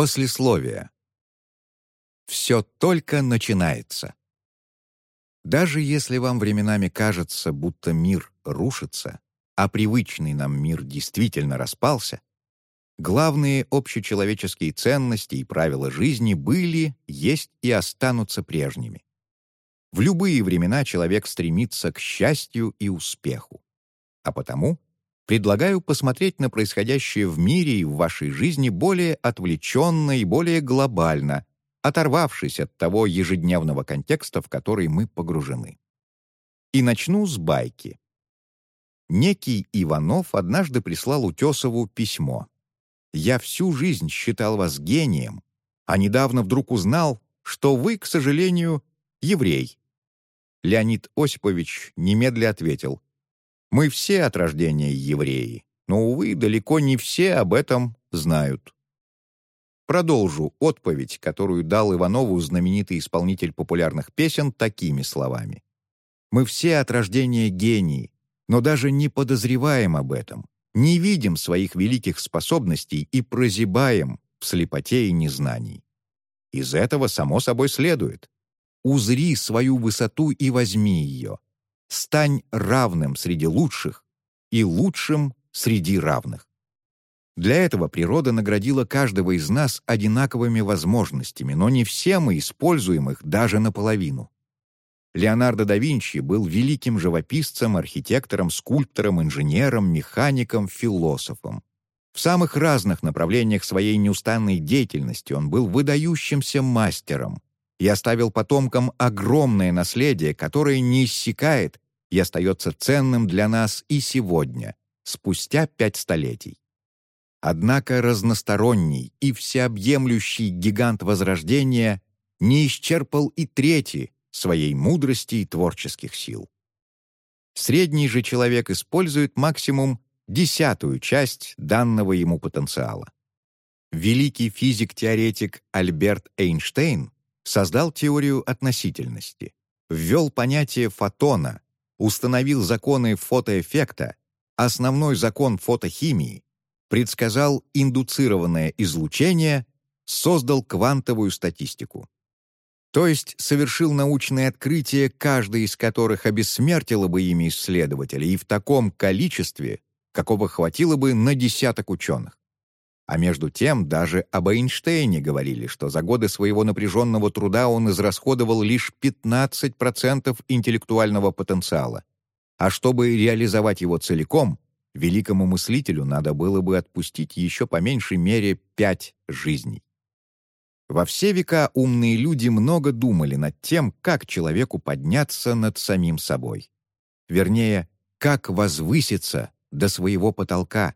Послесловие. Все только начинается. Даже если вам временами кажется, будто мир рушится, а привычный нам мир действительно распался, главные общечеловеческие ценности и правила жизни были, есть и останутся прежними. В любые времена человек стремится к счастью и успеху. А потому предлагаю посмотреть на происходящее в мире и в вашей жизни более отвлеченно и более глобально, оторвавшись от того ежедневного контекста, в который мы погружены. И начну с байки. Некий Иванов однажды прислал Утесову письмо. «Я всю жизнь считал вас гением, а недавно вдруг узнал, что вы, к сожалению, еврей». Леонид Осипович немедля ответил, «Мы все от рождения евреи, но, увы, далеко не все об этом знают». Продолжу отповедь, которую дал Иванову знаменитый исполнитель популярных песен такими словами. «Мы все от рождения гении, но даже не подозреваем об этом, не видим своих великих способностей и прозябаем в слепоте и незнании. Из этого, само собой, следует. Узри свою высоту и возьми ее. Стань равным среди лучших и лучшим среди равных. Для этого природа наградила каждого из нас одинаковыми возможностями, но не все мы используем их даже наполовину. Леонардо да Винчи был великим живописцем, архитектором, скульптором, инженером, механиком, философом. В самых разных направлениях своей неустанной деятельности он был выдающимся мастером и оставил потомкам огромное наследие, которое не иссякает и остается ценным для нас и сегодня, спустя пять столетий. Однако разносторонний и всеобъемлющий гигант Возрождения не исчерпал и трети своей мудрости и творческих сил. Средний же человек использует максимум десятую часть данного ему потенциала. Великий физик-теоретик Альберт Эйнштейн создал теорию относительности, ввел понятие фотона, установил законы фотоэффекта, основной закон фотохимии, предсказал индуцированное излучение, создал квантовую статистику. То есть совершил научные открытия, каждое из которых обессмертило бы ими исследователей и в таком количестве, какого хватило бы на десяток ученых. А между тем даже об Эйнштейне говорили, что за годы своего напряженного труда он израсходовал лишь 15% интеллектуального потенциала. А чтобы реализовать его целиком, великому мыслителю надо было бы отпустить еще по меньшей мере пять жизней. Во все века умные люди много думали над тем, как человеку подняться над самим собой. Вернее, как возвыситься до своего потолка,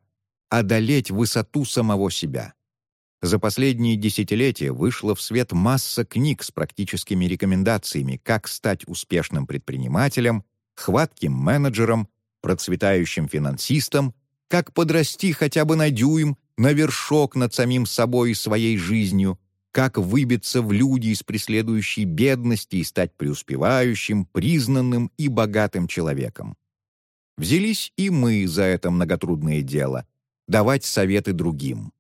одолеть высоту самого себя. За последние десятилетия вышла в свет масса книг с практическими рекомендациями, как стать успешным предпринимателем, хватким менеджером, процветающим финансистом, как подрасти хотя бы на дюйм, на вершок над самим собой и своей жизнью, как выбиться в люди из преследующей бедности и стать преуспевающим, признанным и богатым человеком. Взялись и мы за это многотрудное дело — давать советы другим.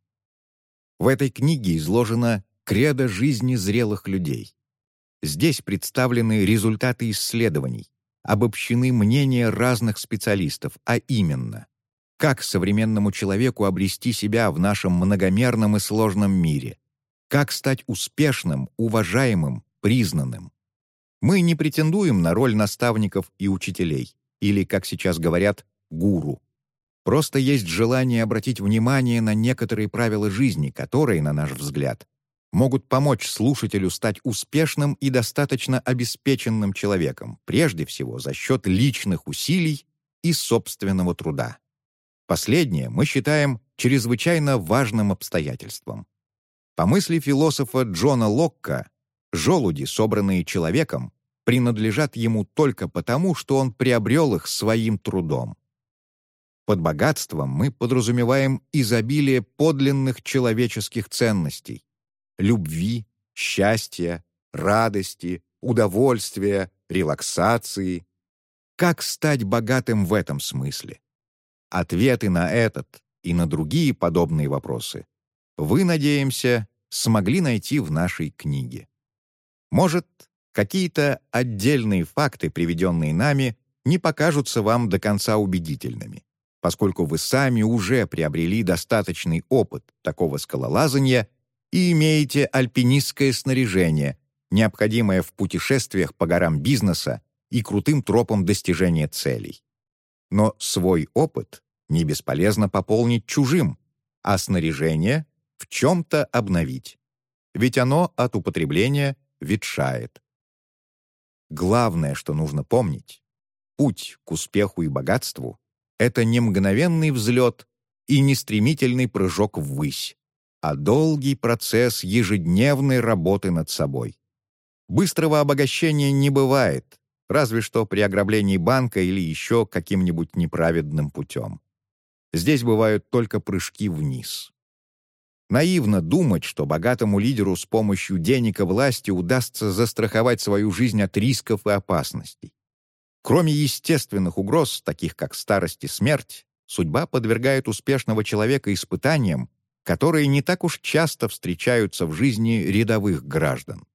В этой книге изложено кредо жизни зрелых людей. Здесь представлены результаты исследований, обобщены мнения разных специалистов, а именно, как современному человеку обрести себя в нашем многомерном и сложном мире, как стать успешным, уважаемым, признанным. Мы не претендуем на роль наставников и учителей, или, как сейчас говорят, гуру. Просто есть желание обратить внимание на некоторые правила жизни, которые, на наш взгляд, могут помочь слушателю стать успешным и достаточно обеспеченным человеком, прежде всего за счет личных усилий и собственного труда. Последнее мы считаем чрезвычайно важным обстоятельством. По мысли философа Джона Локка, желуди, собранные человеком, принадлежат ему только потому, что он приобрел их своим трудом. Под богатством мы подразумеваем изобилие подлинных человеческих ценностей, любви, счастья, радости, удовольствия, релаксации. Как стать богатым в этом смысле? Ответы на этот и на другие подобные вопросы вы, надеемся, смогли найти в нашей книге. Может, какие-то отдельные факты, приведенные нами, не покажутся вам до конца убедительными, поскольку вы сами уже приобрели достаточный опыт такого скалолазания и имеете альпинистское снаряжение, необходимое в путешествиях по горам бизнеса и крутым тропам достижения целей. Но свой опыт не бесполезно пополнить чужим, а снаряжение в чем-то обновить. Ведь оно от употребления ветшает. Главное, что нужно помнить, путь к успеху и богатству — это не мгновенный взлет и не стремительный прыжок ввысь, а долгий процесс ежедневной работы над собой. Быстрого обогащения не бывает, разве что при ограблении банка или еще каким-нибудь неправедным путем. Здесь бывают только прыжки вниз. Наивно думать, что богатому лидеру с помощью денег и власти удастся застраховать свою жизнь от рисков и опасностей. Кроме естественных угроз, таких как старость и смерть, судьба подвергает успешного человека испытаниям, которые не так уж часто встречаются в жизни рядовых граждан.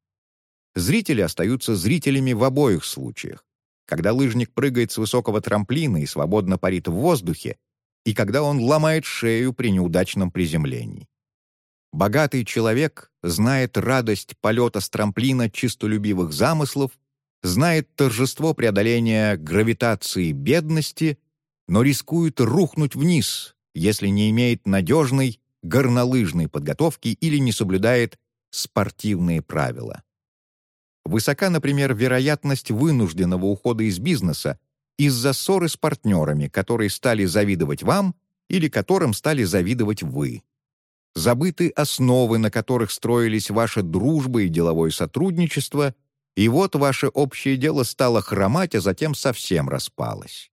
Зрители остаются зрителями в обоих случаях. Когда лыжник прыгает с высокого трамплина и свободно парит в воздухе, и когда он ломает шею при неудачном приземлении. Богатый человек знает радость полета с трамплина чистолюбивых замыслов, знает торжество преодоления гравитации бедности, но рискует рухнуть вниз, если не имеет надежной горнолыжной подготовки или не соблюдает спортивные правила. Высока, например, вероятность вынужденного ухода из бизнеса из-за ссоры с партнерами, которые стали завидовать вам или которым стали завидовать вы. Забыты основы, на которых строились ваша дружба и деловое сотрудничество, и вот ваше общее дело стало хромать, а затем совсем распалось.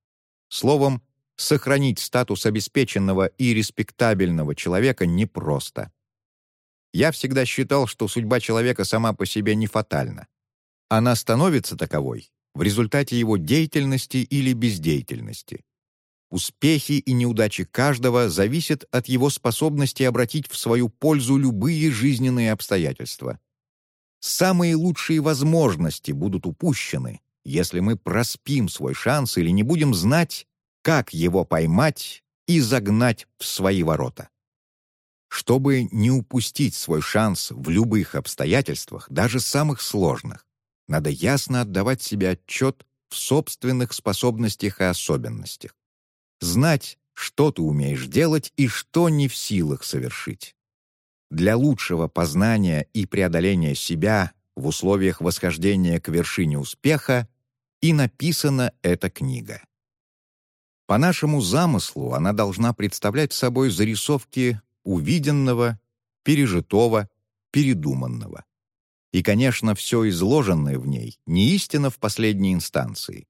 Словом, сохранить статус обеспеченного и респектабельного человека непросто. Я всегда считал, что судьба человека сама по себе не фатальна. Она становится таковой в результате его деятельности или бездеятельности. Успехи и неудачи каждого зависят от его способности обратить в свою пользу любые жизненные обстоятельства. Самые лучшие возможности будут упущены, если мы проспим свой шанс или не будем знать, как его поймать и загнать в свои ворота. Чтобы не упустить свой шанс в любых обстоятельствах, даже самых сложных, надо ясно отдавать себе отчет в собственных способностях и особенностях. Знать, что ты умеешь делать и что не в силах совершить. Для лучшего познания и преодоления себя в условиях восхождения к вершине успеха и написана эта книга. По нашему замыслу она должна представлять собой зарисовки увиденного, пережитого, передуманного. И, конечно, все изложенное в ней не истина в последней инстанции.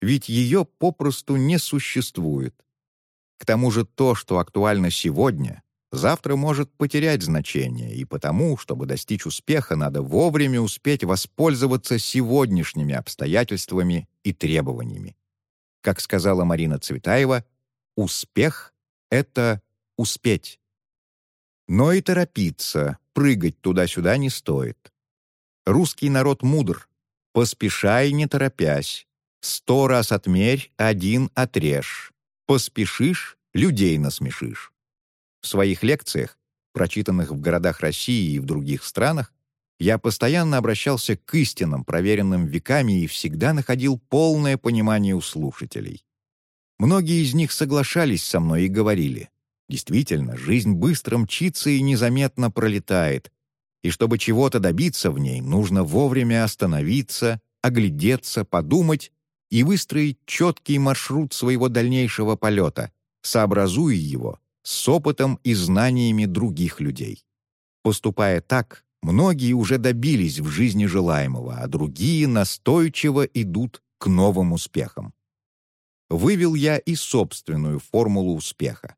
Ведь ее попросту не существует. К тому же то, что актуально сегодня, завтра может потерять значение, и потому, чтобы достичь успеха, надо вовремя успеть воспользоваться сегодняшними обстоятельствами и требованиями. Как сказала Марина Цветаева, успех — это успеть. Но и торопиться, прыгать туда-сюда не стоит. Русский народ мудр. Поспешай, не торопясь. Сто раз отмерь, один отрежь. Поспешишь — людей насмешишь. В своих лекциях, прочитанных в городах России и в других странах, я постоянно обращался к истинам, проверенным веками, и всегда находил полное понимание у слушателей. Многие из них соглашались со мной и говорили, «Действительно, жизнь быстро мчится и незаметно пролетает, и чтобы чего-то добиться в ней, нужно вовремя остановиться, оглядеться, подумать и выстроить четкий маршрут своего дальнейшего полета, сообразуя его с опытом и знаниями других людей. Поступая так, многие уже добились в жизни желаемого, а другие настойчиво идут к новым успехам. Вывел я и собственную формулу успеха.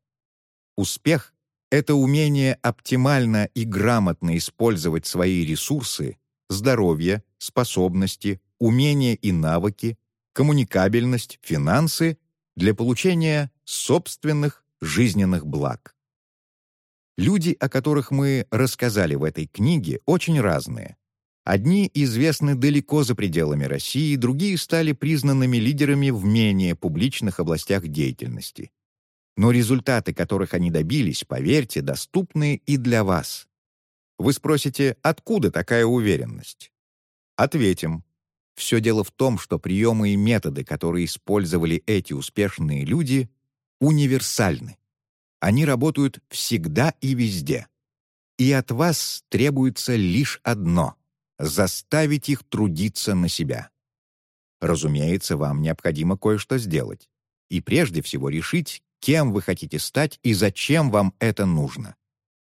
Успех это умение оптимально и грамотно использовать свои ресурсы, здоровье, способности, умения и навыки, коммуникабельность, финансы для получения собственных жизненных благ. Люди, о которых мы рассказали в этой книге, очень разные. Одни известны далеко за пределами России, другие стали признанными лидерами в менее публичных областях деятельности. Но результаты, которых они добились, поверьте, доступны и для вас. Вы спросите, откуда такая уверенность? Ответим. Все дело в том, что приемы и методы, которые использовали эти успешные люди, универсальны. Они работают всегда и везде. И от вас требуется лишь одно — заставить их трудиться на себя. Разумеется, вам необходимо кое-что сделать. И прежде всего решить, кем вы хотите стать и зачем вам это нужно.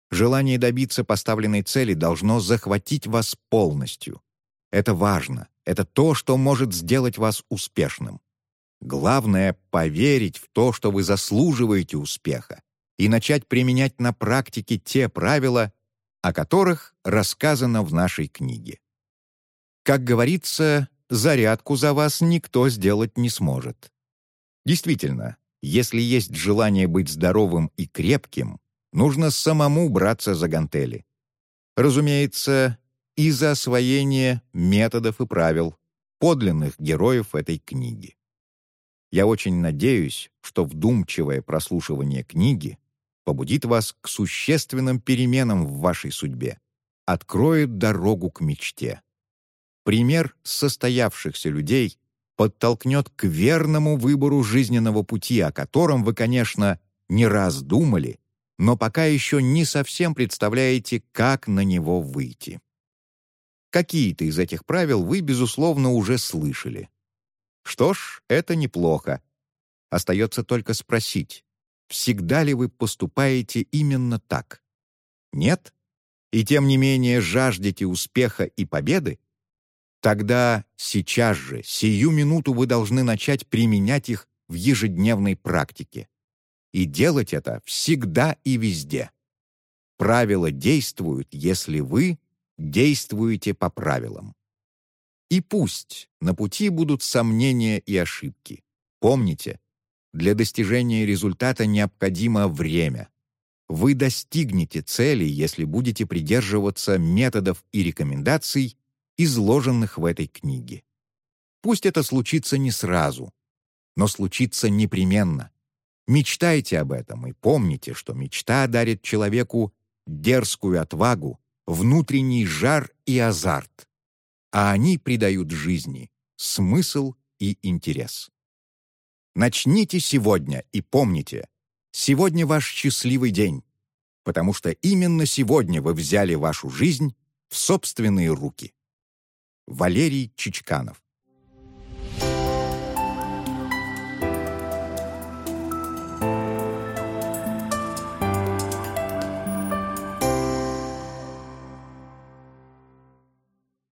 Желание добиться поставленной цели должно захватить вас полностью. Это важно. Это то, что может сделать вас успешным. Главное — поверить в то, что вы заслуживаете успеха, и начать применять на практике те правила, о которых рассказано в нашей книге. Как говорится, зарядку за вас никто сделать не сможет. Действительно, если есть желание быть здоровым и крепким, нужно самому браться за гантели. Разумеется, и за освоение методов и правил, подлинных героев этой книги. Я очень надеюсь, что вдумчивое прослушивание книги побудит вас к существенным переменам в вашей судьбе, откроет дорогу к мечте. Пример состоявшихся людей подтолкнет к верному выбору жизненного пути, о котором вы, конечно, не раз думали, но пока еще не совсем представляете, как на него выйти. Какие-то из этих правил вы, безусловно, уже слышали. Что ж, это неплохо. Остается только спросить, всегда ли вы поступаете именно так? Нет? И тем не менее жаждете успеха и победы? Тогда сейчас же, сию минуту вы должны начать применять их в ежедневной практике. И делать это всегда и везде. Правила действуют, если вы действуете по правилам. И пусть на пути будут сомнения и ошибки. Помните, для достижения результата необходимо время. Вы достигнете цели, если будете придерживаться методов и рекомендаций, изложенных в этой книге. Пусть это случится не сразу, но случится непременно. Мечтайте об этом и помните, что мечта дарит человеку дерзкую отвагу, внутренний жар и азарт, а они придают жизни смысл и интерес. Начните сегодня и помните, сегодня ваш счастливый день, потому что именно сегодня вы взяли вашу жизнь в собственные руки. Валерий Чичканов